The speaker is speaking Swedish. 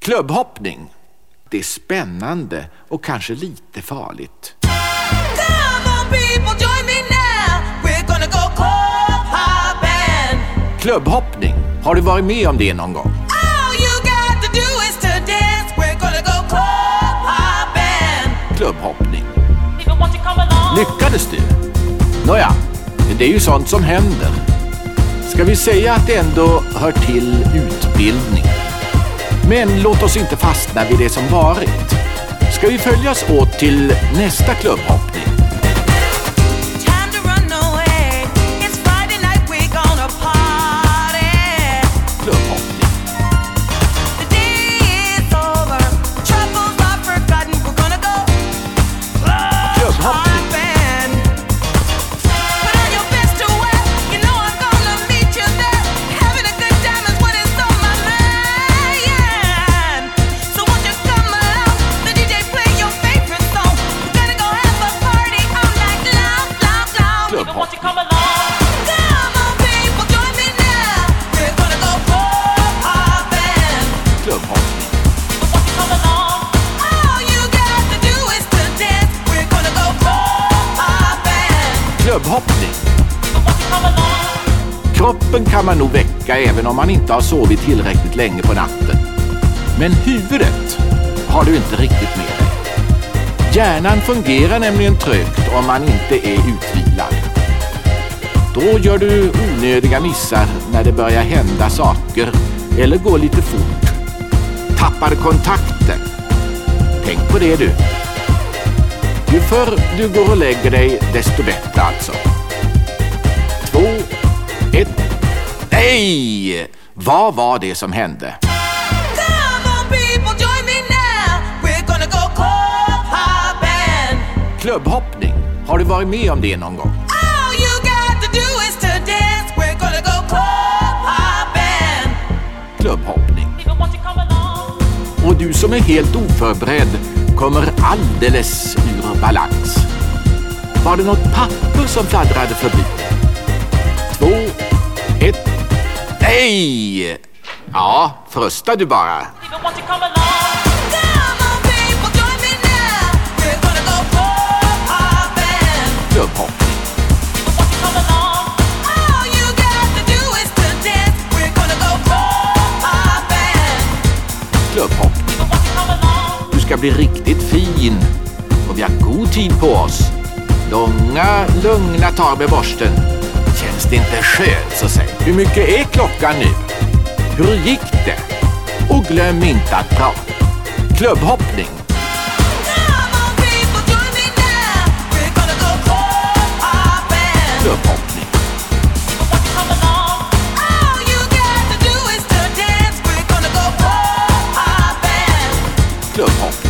Klubbhoppning. Det är spännande och kanske lite farligt. Come on, people, join me now. We're gonna go club-hopping. Klubbhoppning. Har du varit med om det någon gång? Klubbhoppning. Lyckades du? Nåja, det är ju sånt som händer. Ska vi säga att det ändå hör till utbildning? Men låt oss inte fastna vid det som varit. Ska vi följas åt till nästa klubbhoppning? Klubbhoppning. Kroppen kan man nog väcka även om man inte har sovit tillräckligt länge på natten. Men huvudet har du inte riktigt med dig. Hjärnan fungerar nämligen trögt om man inte är utvilad. Då gör du onödiga missar när det börjar hända saker eller går lite fort. Tappar kontakten. Tänk på det du. Ju förr du går och lägger dig, desto bättre alltså. Två, ett... Nej! Vad var det som hände? Klubbhoppning. Har du varit med om det någon gång? Och du som är helt oförberedd kommer alldeles ur balans. Var det något papper som fladdrade förbi? Två, ett... Nej! Ja, första du bara. bli riktigt fin och vi har god tid på oss. Långa, lugna tag med borsten. Känns det inte skönt så säg. Hur mycket är klockan nu? Hur gick det? Och glöm inte att prata. Klubbhoppning. Klubbhoppning.